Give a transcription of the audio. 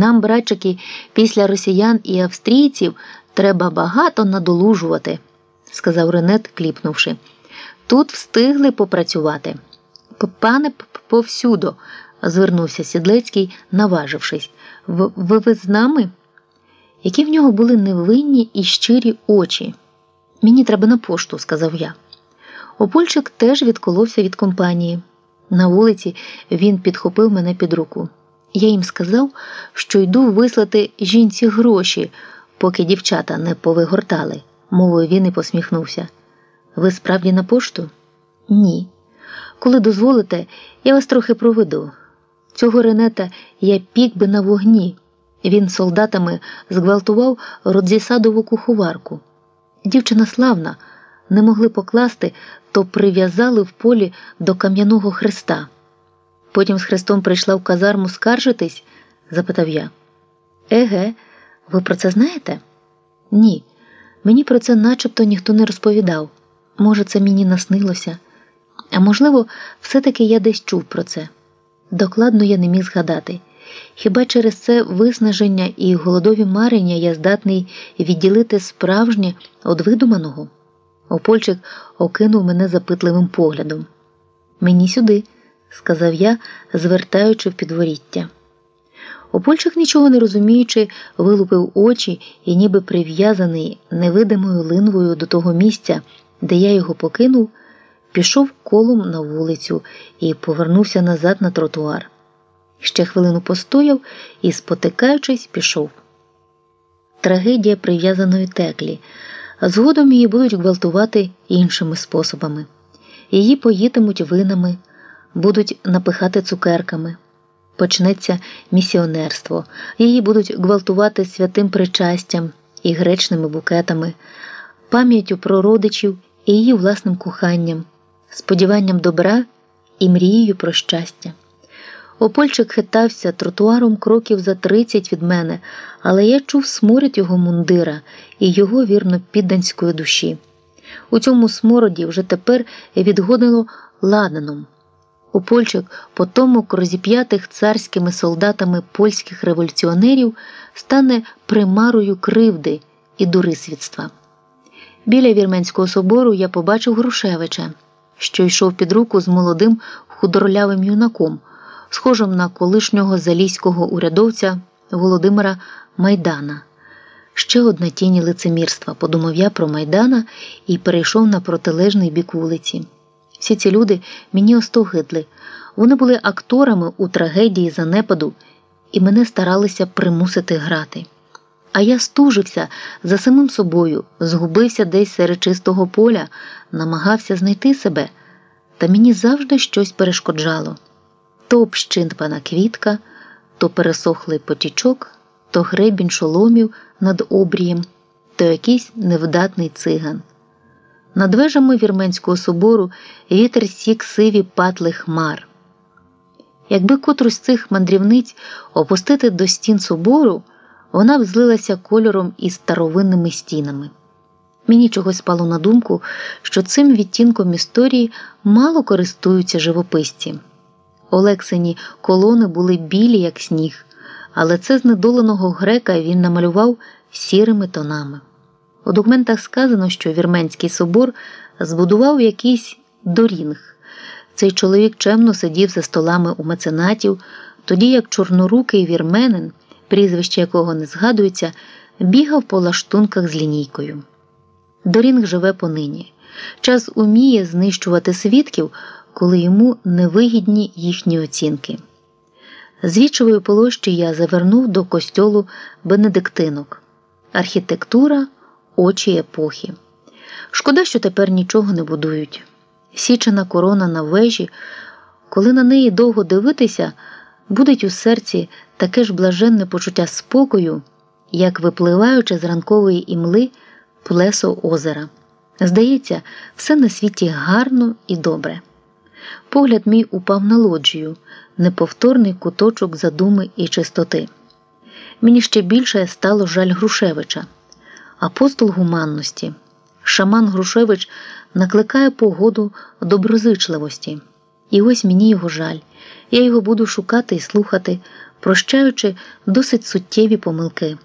Нам, братчики, після росіян і австрійців треба багато надолужувати, сказав Ренет, кліпнувши. Тут встигли попрацювати. Пане повсюдо, звернувся Сідлецький, наважившись. Ви, ви з нами? Які в нього були невинні і щирі очі. Мені треба на пошту, сказав я. Опольчик теж відколовся від компанії. На вулиці він підхопив мене під руку. Я їм сказав, що йду вислати жінці гроші, поки дівчата не повигортали, мовою він і посміхнувся. Ви справді на пошту? Ні. Коли дозволите, я вас трохи проведу. Цього ренета я пік би на вогні. Він солдатами зґвалтував родзісадову куховарку. Дівчина славна, не могли покласти, то прив'язали в полі до кам'яного хреста. Потім з хрестом прийшла в казарму скаржитись? запитав я. Еге, ви про це знаєте? Ні. Мені про це начебто ніхто не розповідав. Може, це мені наснилося, а можливо, все-таки я десь чув про це. Докладно я не міг згадати. Хіба через це виснаження і голодові марення я здатний відділити справжнє від видуманого? Опольчик окинув мене запитливим поглядом. Мені сюди, сказав я, звертаючи в підворіття. Опольчик, нічого не розуміючи, вилупив очі і, ніби прив'язаний невидимою линвою до того місця, де я його покинув, пішов колом на вулицю і повернувся назад на тротуар. Ще хвилину постояв і, спотикаючись, пішов. Трагедія прив'язаної теклі. Згодом її будуть гвалтувати іншими способами. Її поїтимуть винами, будуть напихати цукерками. Почнеться місіонерство, її будуть гвалтувати святим причастям і гречними букетами, пам'яттю про родичів і її власним коханням, сподіванням добра і мрією про щастя. Опольчик хитався тротуаром кроків за тридцять від мене, але я чув сморід його мундира і його вірно підданської душі. У цьому смороді вже тепер відгодило ладаном. Опольчик, потомок розіп'ятих царськими солдатами польських революціонерів, стане примарою кривди і дурисвітства. Біля Вірменського собору я побачив Грушевича, що йшов під руку з молодим худорлявим юнаком схожим на колишнього залізького урядовця Володимира Майдана. Ще одна тінь лицемірства, подумав я про Майдана і перейшов на протилежний бік вулиці. Всі ці люди мені остогидли. Вони були акторами у трагедії занепаду і мене старалися примусити грати. А я стужився за самим собою, згубився десь серед чистого поля, намагався знайти себе, та мені завжди щось перешкоджало то общинпана квітка, то пересохлий потічок, то гребінь шоломів над обрієм, то якийсь невдатний циган. Над вежами Вірменського собору вітер сік сиві патли хмар. Якби котрусь цих мандрівниць опустити до стін собору, вона б злилася кольором із старовинними стінами. Мені чогось спало на думку, що цим відтінком історії мало користуються живописці. Олексині колони були білі, як сніг, але це знедоленого грека він намалював сірими тонами. У документах сказано, що Вірменський собор збудував якийсь дорінг. Цей чоловік чемно сидів за столами у меценатів, тоді як чорнорукий вірменин, прізвище якого не згадується, бігав по лаштунках з лінійкою. Дорінг живе понині. Час уміє знищувати свідків коли йому невигідні їхні оцінки. З вічової площі я завернув до костьолу Бенедиктинок, архітектура, очі епохи. Шкода, що тепер нічого не будують. Січена корона на вежі, коли на неї довго дивитися, буде у серці таке ж блаженне почуття спокою, як випливаючи з ранкової імли плесо озера. Здається, все на світі гарно і добре. Погляд мій упав на лоджію, неповторний куточок задуми і чистоти. Мені ще більше стало жаль Грушевича, апостол гуманності. Шаман Грушевич накликає погоду доброзичливості. І ось мені його жаль. Я його буду шукати і слухати, прощаючи досить суттєві помилки.